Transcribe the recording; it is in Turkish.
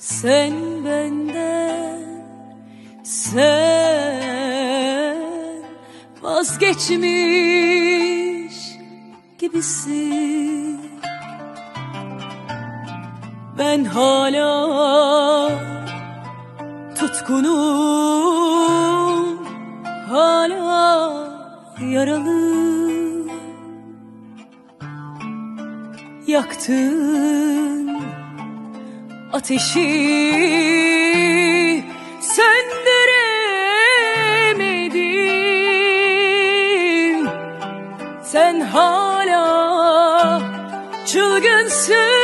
sen benden sen vazgeçmiş gibisin. Ben hala tutkunum hala yaralı. Yaktın ateşi söndüremedim. Sen hala çılgınsın.